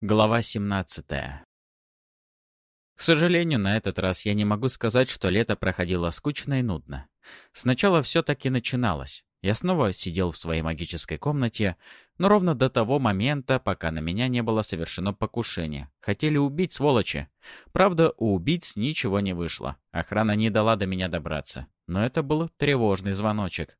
Глава 17 К сожалению, на этот раз я не могу сказать, что лето проходило скучно и нудно. Сначала все-таки начиналось. Я снова сидел в своей магической комнате, но ровно до того момента, пока на меня не было совершено покушение. Хотели убить сволочи. Правда, у убийц ничего не вышло. Охрана не дала до меня добраться. Но это был тревожный звоночек.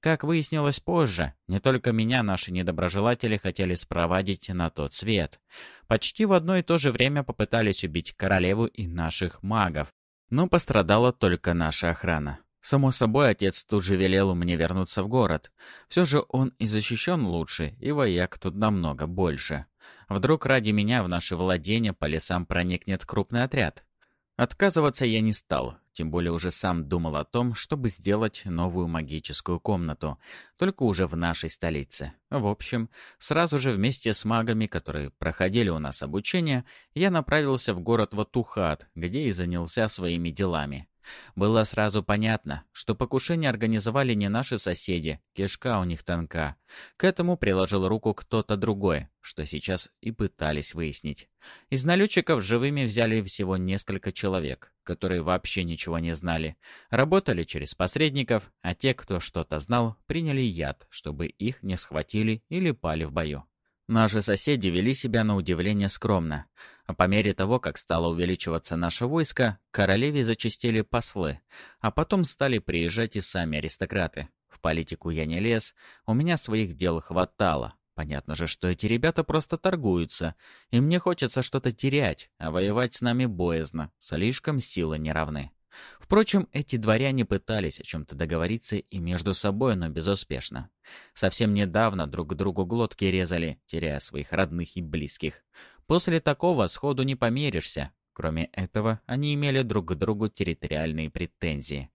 Как выяснилось позже, не только меня наши недоброжелатели хотели спровадить на тот свет. Почти в одно и то же время попытались убить королеву и наших магов. Но пострадала только наша охрана. Само собой, отец тут же велел мне вернуться в город. Все же он и защищен лучше, и вояк тут намного больше. Вдруг ради меня в наши владения по лесам проникнет крупный отряд. Отказываться я не стал, тем более уже сам думал о том, чтобы сделать новую магическую комнату, только уже в нашей столице. В общем, сразу же вместе с магами, которые проходили у нас обучение, я направился в город Ватухат, где и занялся своими делами. Было сразу понятно, что покушение организовали не наши соседи, кишка у них тонка. К этому приложил руку кто-то другой, что сейчас и пытались выяснить. Из налетчиков живыми взяли всего несколько человек, которые вообще ничего не знали. Работали через посредников, а те, кто что-то знал, приняли яд, чтобы их не схватили или пали в бою. Наши соседи вели себя на удивление скромно. По мере того, как стало увеличиваться наше войско, королеве зачастили послы, а потом стали приезжать и сами аристократы. В политику я не лез, у меня своих дел хватало. Понятно же, что эти ребята просто торгуются, и мне хочется что-то терять, а воевать с нами боязно, слишком силы не равны. Впрочем, эти дворяне пытались о чем-то договориться и между собой, но безуспешно. Совсем недавно друг другу глотки резали, теряя своих родных и близких. После такого сходу не померишься. Кроме этого, они имели друг к другу территориальные претензии.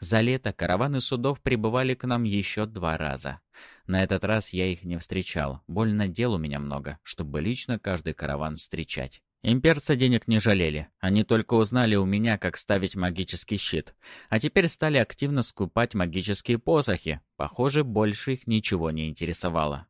За лето караваны судов прибывали к нам еще два раза. На этот раз я их не встречал. Больно дел у меня много, чтобы лично каждый караван встречать. Имперцы денег не жалели. Они только узнали у меня, как ставить магический щит. А теперь стали активно скупать магические посохи. Похоже, больше их ничего не интересовало.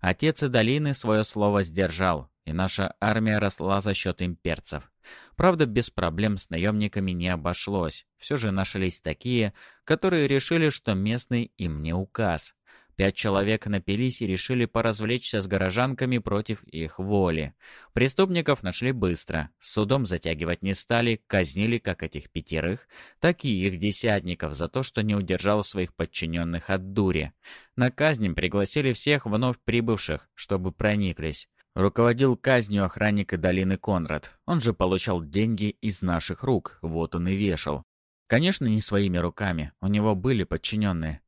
Отец и долины свое слово сдержал, и наша армия росла за счет имперцев. Правда, без проблем с наемниками не обошлось. Все же нашлись такие, которые решили, что местный им не указ. Пять человек напились и решили поразвлечься с горожанками против их воли. Преступников нашли быстро. Судом затягивать не стали, казнили как этих пятерых, так и их десятников за то, что не удержал своих подчиненных от дури. На казнь пригласили всех вновь прибывших, чтобы прониклись. Руководил казнью охранника долины Конрад. Он же получал деньги из наших рук, вот он и вешал. Конечно, не своими руками, у него были подчиненные.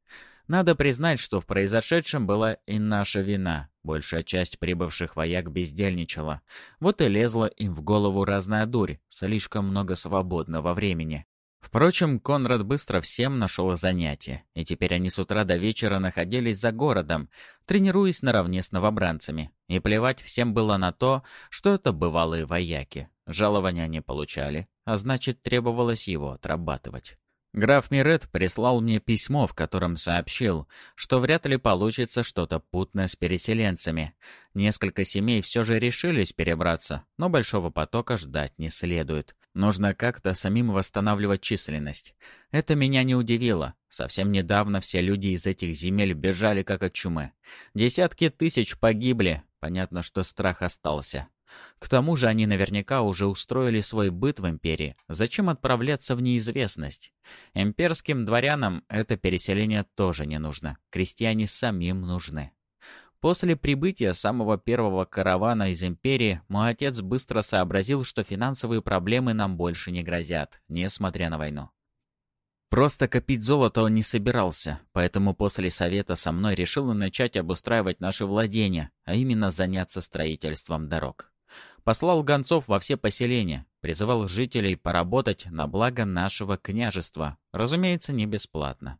Надо признать, что в произошедшем была и наша вина. Большая часть прибывших вояк бездельничала. Вот и лезла им в голову разная дурь, слишком много свободного времени. Впрочем, Конрад быстро всем нашел занятие, и теперь они с утра до вечера находились за городом, тренируясь наравне с новобранцами. И плевать всем было на то, что это бывалые вояки. Жалования они получали, а значит, требовалось его отрабатывать. Граф Мирет прислал мне письмо, в котором сообщил, что вряд ли получится что-то путное с переселенцами. Несколько семей все же решились перебраться, но большого потока ждать не следует. Нужно как-то самим восстанавливать численность. Это меня не удивило. Совсем недавно все люди из этих земель бежали как от чумы. Десятки тысяч погибли. Понятно, что страх остался. К тому же они наверняка уже устроили свой быт в империи. Зачем отправляться в неизвестность? Имперским дворянам это переселение тоже не нужно. Крестьяне самим нужны. После прибытия самого первого каравана из империи, мой отец быстро сообразил, что финансовые проблемы нам больше не грозят, несмотря на войну. Просто копить золото он не собирался, поэтому после совета со мной решил начать обустраивать наши владения, а именно заняться строительством дорог. Послал гонцов во все поселения, призывал жителей поработать на благо нашего княжества, разумеется, не бесплатно.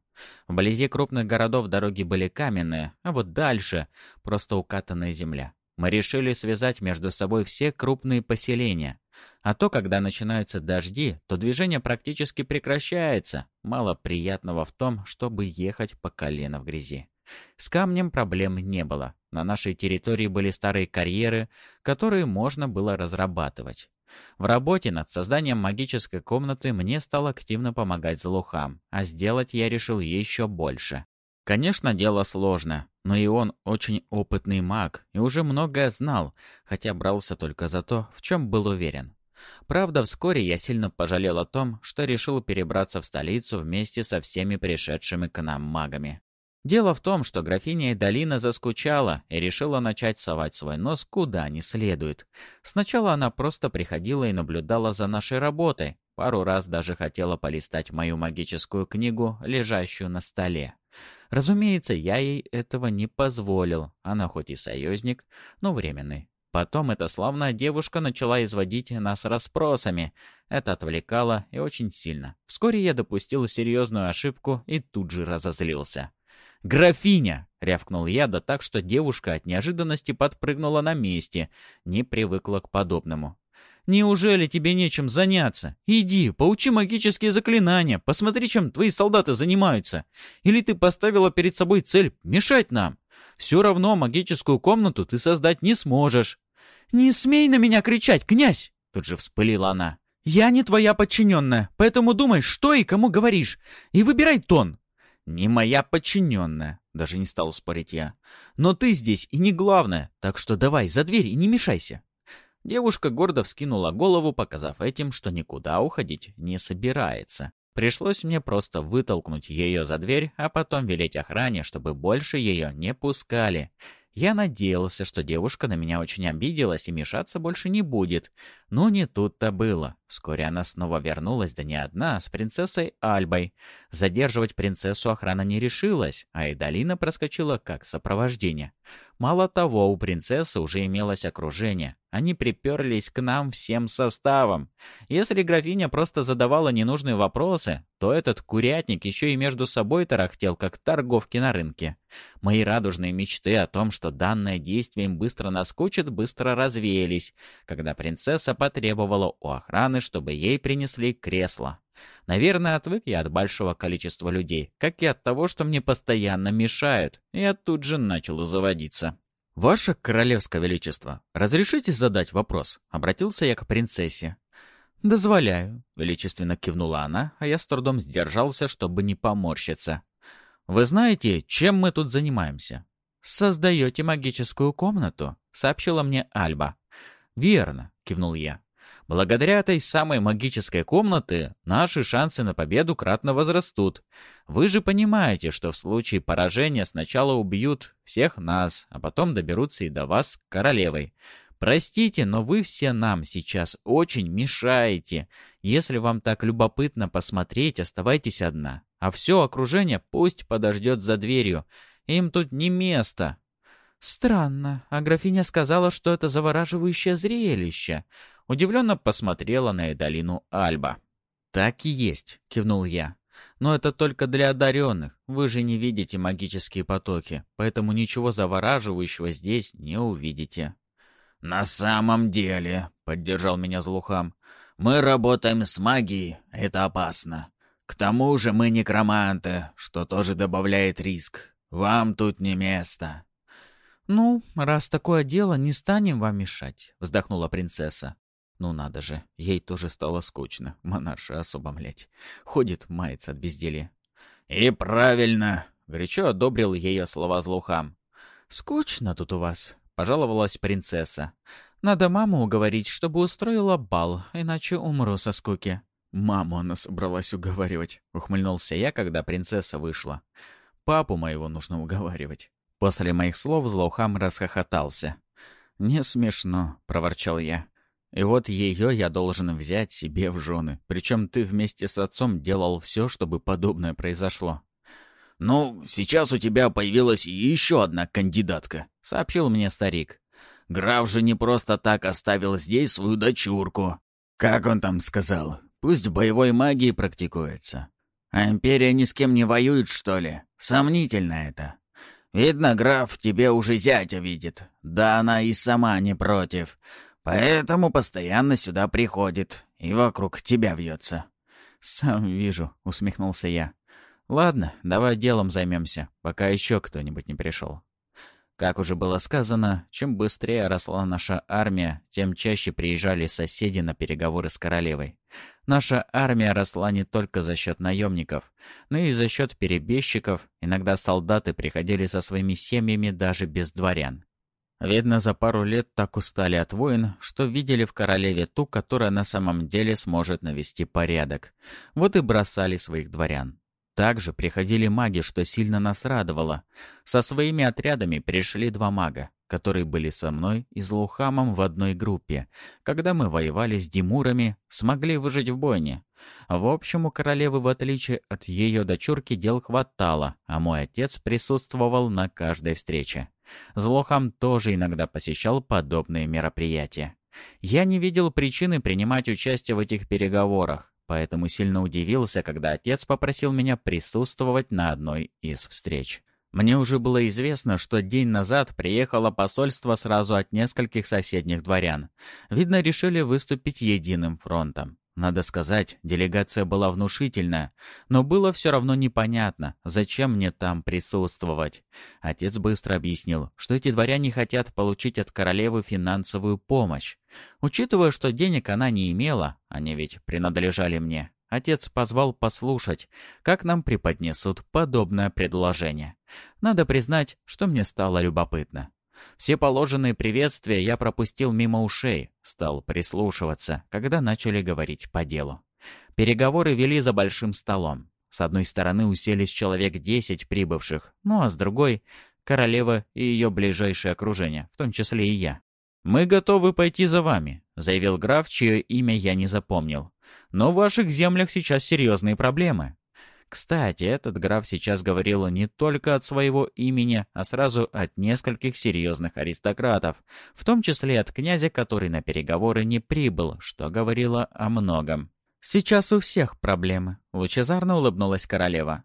Вблизи крупных городов дороги были каменные, а вот дальше — просто укатанная земля. Мы решили связать между собой все крупные поселения. А то, когда начинаются дожди, то движение практически прекращается. Мало приятного в том, чтобы ехать по колено в грязи. С камнем проблем не было. На нашей территории были старые карьеры, которые можно было разрабатывать. В работе над созданием магической комнаты мне стал активно помогать Злухам, а сделать я решил еще больше. Конечно, дело сложно, но и он очень опытный маг и уже многое знал, хотя брался только за то, в чем был уверен. Правда, вскоре я сильно пожалел о том, что решил перебраться в столицу вместе со всеми пришедшими к нам магами. Дело в том, что графиня Эдалина заскучала и решила начать совать свой нос куда не следует. Сначала она просто приходила и наблюдала за нашей работой, пару раз даже хотела полистать мою магическую книгу, лежащую на столе. Разумеется, я ей этого не позволил, она хоть и союзник, но временный. Потом эта славная девушка начала изводить нас расспросами. Это отвлекало и очень сильно. Вскоре я допустил серьезную ошибку и тут же разозлился. «Графиня!» — рявкнул я, да так, что девушка от неожиданности подпрыгнула на месте, не привыкла к подобному. «Неужели тебе нечем заняться? Иди, поучи магические заклинания, посмотри, чем твои солдаты занимаются. Или ты поставила перед собой цель мешать нам? Все равно магическую комнату ты создать не сможешь». «Не смей на меня кричать, князь!» — тут же вспылила она. «Я не твоя подчиненная, поэтому думай, что и кому говоришь, и выбирай тон. «Не моя подчиненная», — даже не стал спорить я. «Но ты здесь и не главное, так что давай за дверь и не мешайся». Девушка гордо вскинула голову, показав этим, что никуда уходить не собирается. Пришлось мне просто вытолкнуть ее за дверь, а потом велеть охране, чтобы больше ее не пускали. Я надеялся, что девушка на меня очень обиделась и мешаться больше не будет. Но не тут-то было. Вскоре она снова вернулась, да не одна, а с принцессой Альбой. Задерживать принцессу охрана не решилась, а Эдалина проскочила как сопровождение. Мало того, у принцессы уже имелось окружение. Они приперлись к нам всем составом. Если графиня просто задавала ненужные вопросы, то этот курятник еще и между собой тарахтел, как торговки на рынке. Мои радужные мечты о том, что данное действие им быстро наскучит, быстро развеялись, когда принцесса потребовала у охраны, чтобы ей принесли кресло. Наверное, отвык я от большого количества людей, как и от того, что мне постоянно мешают. Я тут же начал заводиться. «Ваше Королевское Величество, разрешите задать вопрос?» Обратился я к принцессе. «Дозволяю», — величественно кивнула она, а я с трудом сдержался, чтобы не поморщиться. «Вы знаете, чем мы тут занимаемся?» «Создаете магическую комнату», — сообщила мне Альба. «Верно», — кивнул я. Благодаря этой самой магической комнате наши шансы на победу кратно возрастут. Вы же понимаете, что в случае поражения сначала убьют всех нас, а потом доберутся и до вас, королевой. Простите, но вы все нам сейчас очень мешаете. Если вам так любопытно посмотреть, оставайтесь одна. А все окружение пусть подождет за дверью. Им тут не место. Странно, а графиня сказала, что это завораживающее зрелище. Удивленно посмотрела на Эдалину Альба. «Так и есть», — кивнул я. «Но это только для одаренных. Вы же не видите магические потоки, поэтому ничего завораживающего здесь не увидите». «На самом деле», — поддержал меня Злухам, — «мы работаем с магией, это опасно. К тому же мы некроманты, что тоже добавляет риск. Вам тут не место». «Ну, раз такое дело, не станем вам мешать», — вздохнула принцесса. Ну надо же, ей тоже стало скучно. Монарша особо, блядь. Ходит, мается от безделья. «И правильно!» — горячо одобрил ее слова злухам. «Скучно тут у вас», — пожаловалась принцесса. «Надо маму уговорить, чтобы устроила бал, иначе умру со скуки». «Маму она собралась уговаривать», — ухмыльнулся я, когда принцесса вышла. «Папу моего нужно уговаривать». После моих слов Злоухам расхохотался. «Не смешно», — проворчал я. И вот ее я должен взять себе в жены. Причем ты вместе с отцом делал все, чтобы подобное произошло. «Ну, сейчас у тебя появилась еще одна кандидатка», — сообщил мне старик. «Граф же не просто так оставил здесь свою дочурку. Как он там сказал? Пусть в боевой магии практикуется. А империя ни с кем не воюет, что ли? Сомнительно это. Видно, граф тебе уже зятя видит. Да она и сама не против. Поэтому постоянно сюда приходит и вокруг тебя вьется». «Сам вижу», — усмехнулся я. «Ладно, давай делом займемся, пока еще кто-нибудь не пришел». Как уже было сказано, чем быстрее росла наша армия, тем чаще приезжали соседи на переговоры с королевой. Наша армия росла не только за счет наемников, но и за счет перебежчиков. Иногда солдаты приходили со своими семьями даже без дворян. Видно, за пару лет так устали от войн, что видели в королеве ту, которая на самом деле сможет навести порядок. Вот и бросали своих дворян. Также приходили маги, что сильно нас радовало. Со своими отрядами пришли два мага, которые были со мной и Злухамом в одной группе. Когда мы воевали с Димурами, смогли выжить в бойне. В общем, у королевы, в отличие от ее дочурки, дел хватало, а мой отец присутствовал на каждой встрече. Злохам тоже иногда посещал подобные мероприятия. Я не видел причины принимать участие в этих переговорах, поэтому сильно удивился, когда отец попросил меня присутствовать на одной из встреч. Мне уже было известно, что день назад приехало посольство сразу от нескольких соседних дворян. Видно, решили выступить единым фронтом. Надо сказать, делегация была внушительная, но было все равно непонятно, зачем мне там присутствовать. Отец быстро объяснил, что эти дворяне хотят получить от королевы финансовую помощь. Учитывая, что денег она не имела, они ведь принадлежали мне, отец позвал послушать, как нам преподнесут подобное предложение. Надо признать, что мне стало любопытно. Все положенные приветствия я пропустил мимо ушей, стал прислушиваться, когда начали говорить по делу. Переговоры вели за большим столом. С одной стороны уселись человек десять прибывших, ну а с другой — королева и ее ближайшее окружение, в том числе и я. «Мы готовы пойти за вами», — заявил граф, чье имя я не запомнил. «Но в ваших землях сейчас серьезные проблемы. Кстати, этот граф сейчас говорил не только от своего имени, а сразу от нескольких серьезных аристократов, в том числе от князя, который на переговоры не прибыл, что говорило о многом. «Сейчас у всех проблемы», — лучезарно улыбнулась королева.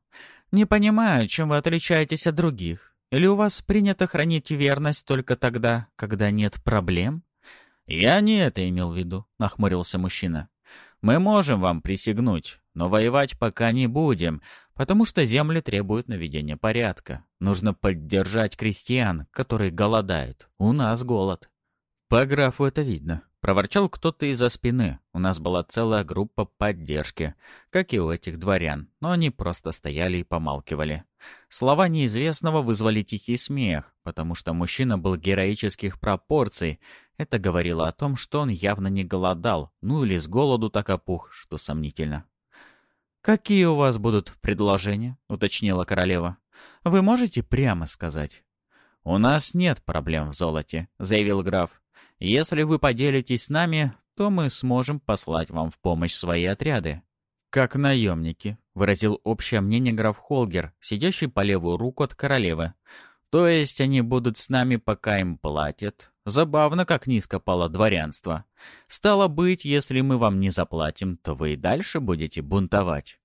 «Не понимаю, чем вы отличаетесь от других. Или у вас принято хранить верность только тогда, когда нет проблем?» «Я не это имел в виду», — нахмурился мужчина. «Мы можем вам присягнуть, но воевать пока не будем, потому что земли требуют наведения порядка. Нужно поддержать крестьян, которые голодают. У нас голод. По графу это видно. Проворчал кто-то из-за спины. У нас была целая группа поддержки, как и у этих дворян, но они просто стояли и помалкивали. Слова неизвестного вызвали тихий смех, потому что мужчина был героических пропорций. Это говорило о том, что он явно не голодал, ну или с голоду так опух, что сомнительно. «Какие у вас будут предложения?» — уточнила королева. «Вы можете прямо сказать?» «У нас нет проблем в золоте», — заявил граф. «Если вы поделитесь с нами, то мы сможем послать вам в помощь свои отряды». «Как наемники», — выразил общее мнение граф Холгер, сидящий по левую руку от королевы. «То есть они будут с нами, пока им платят, Забавно, как низко пало дворянство. Стало быть, если мы вам не заплатим, то вы и дальше будете бунтовать.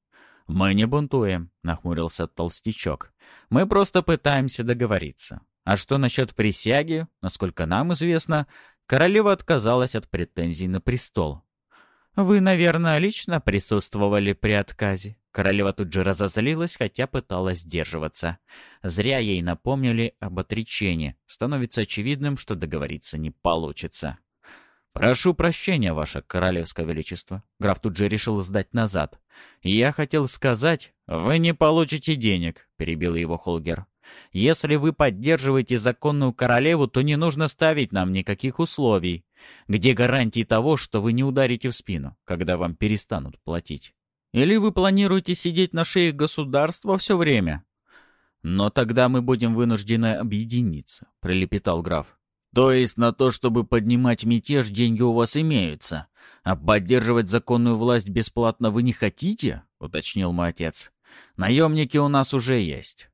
«Мы не бунтуем», — нахмурился толстячок. «Мы просто пытаемся договориться. А что насчет присяги? Насколько нам известно, королева отказалась от претензий на престол. Вы, наверное, лично присутствовали при отказе. Королева тут же разозлилась, хотя пыталась сдерживаться. Зря ей напомнили об отречении. Становится очевидным, что договориться не получится. «Прошу прощения, ваше королевское величество». Граф тут же решил сдать назад. «Я хотел сказать, вы не получите денег», — перебил его Холгер. «Если вы поддерживаете законную королеву, то не нужно ставить нам никаких условий. Где гарантии того, что вы не ударите в спину, когда вам перестанут платить?» Или вы планируете сидеть на шее государства все время?» «Но тогда мы будем вынуждены объединиться», — пролепетал граф. «То есть на то, чтобы поднимать мятеж, деньги у вас имеются, а поддерживать законную власть бесплатно вы не хотите?» — уточнил мой отец. «Наемники у нас уже есть».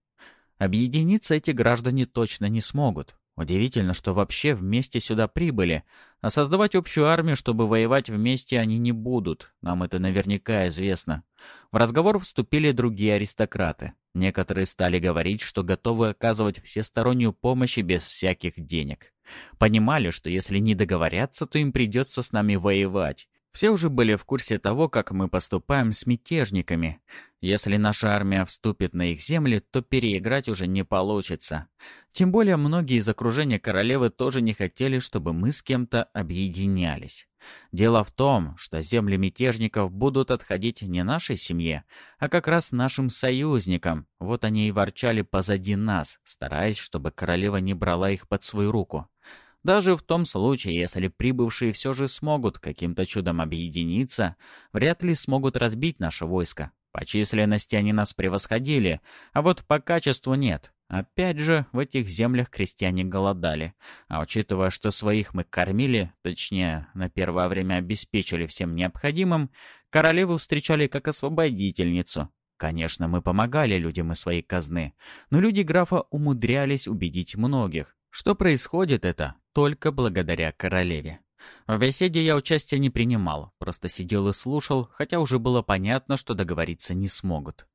Объединиться эти граждане точно не смогут. Удивительно, что вообще вместе сюда прибыли, а создавать общую армию, чтобы воевать вместе, они не будут. Нам это наверняка известно. В разговор вступили другие аристократы. Некоторые стали говорить, что готовы оказывать всестороннюю помощь и без всяких денег. Понимали, что если не договорятся, то им придется с нами воевать. Все уже были в курсе того, как мы поступаем с мятежниками. Если наша армия вступит на их земли, то переиграть уже не получится. Тем более многие из окружения королевы тоже не хотели, чтобы мы с кем-то объединялись. Дело в том, что земли мятежников будут отходить не нашей семье, а как раз нашим союзникам. Вот они и ворчали позади нас, стараясь, чтобы королева не брала их под свою руку. Даже в том случае, если прибывшие все же смогут каким-то чудом объединиться, вряд ли смогут разбить наше войско. По численности они нас превосходили, а вот по качеству нет. Опять же, в этих землях крестьяне голодали. А учитывая, что своих мы кормили, точнее, на первое время обеспечили всем необходимым, королеву встречали как освободительницу. Конечно, мы помогали людям из своей казны, но люди графа умудрялись убедить многих, что происходит это только благодаря королеве. В беседе я участия не принимал, просто сидел и слушал, хотя уже было понятно, что договориться не смогут.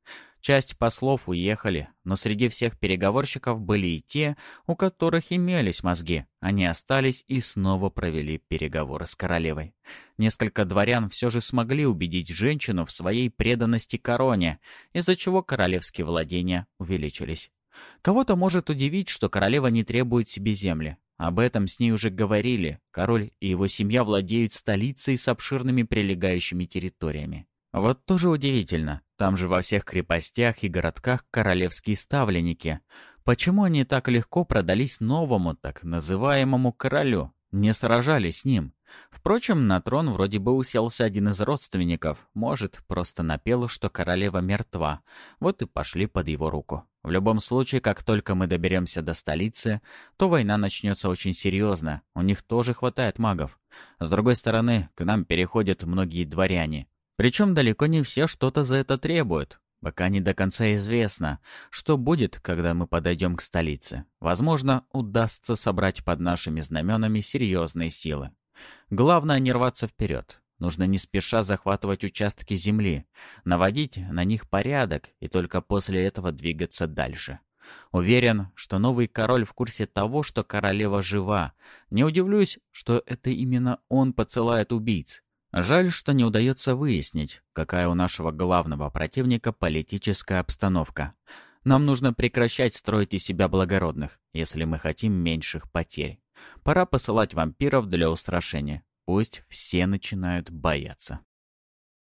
Часть послов уехали, но среди всех переговорщиков были и те, у которых имелись мозги. Они остались и снова провели переговоры с королевой. Несколько дворян все же смогли убедить женщину в своей преданности короне, из-за чего королевские владения увеличились. Кого-то может удивить, что королева не требует себе земли. Об этом с ней уже говорили. Король и его семья владеют столицей с обширными прилегающими территориями. Вот тоже удивительно. Там же во всех крепостях и городках королевские ставленники. Почему они так легко продались новому, так называемому королю? Не сражались с ним? Впрочем, на трон вроде бы уселся один из родственников. Может, просто напел, что королева мертва. Вот и пошли под его руку. В любом случае, как только мы доберемся до столицы, то война начнется очень серьезно. У них тоже хватает магов. С другой стороны, к нам переходят многие дворяне. Причем далеко не все что-то за это требуют. Пока не до конца известно, что будет, когда мы подойдем к столице. Возможно, удастся собрать под нашими знаменами серьезные силы. Главное не рваться вперед. Нужно не спеша захватывать участки земли, наводить на них порядок и только после этого двигаться дальше. Уверен, что новый король в курсе того, что королева жива. Не удивлюсь, что это именно он поцелает убийц. Жаль, что не удается выяснить, какая у нашего главного противника политическая обстановка. Нам нужно прекращать строить из себя благородных, если мы хотим меньших потерь. Пора посылать вампиров для устрашения. Пусть все начинают бояться.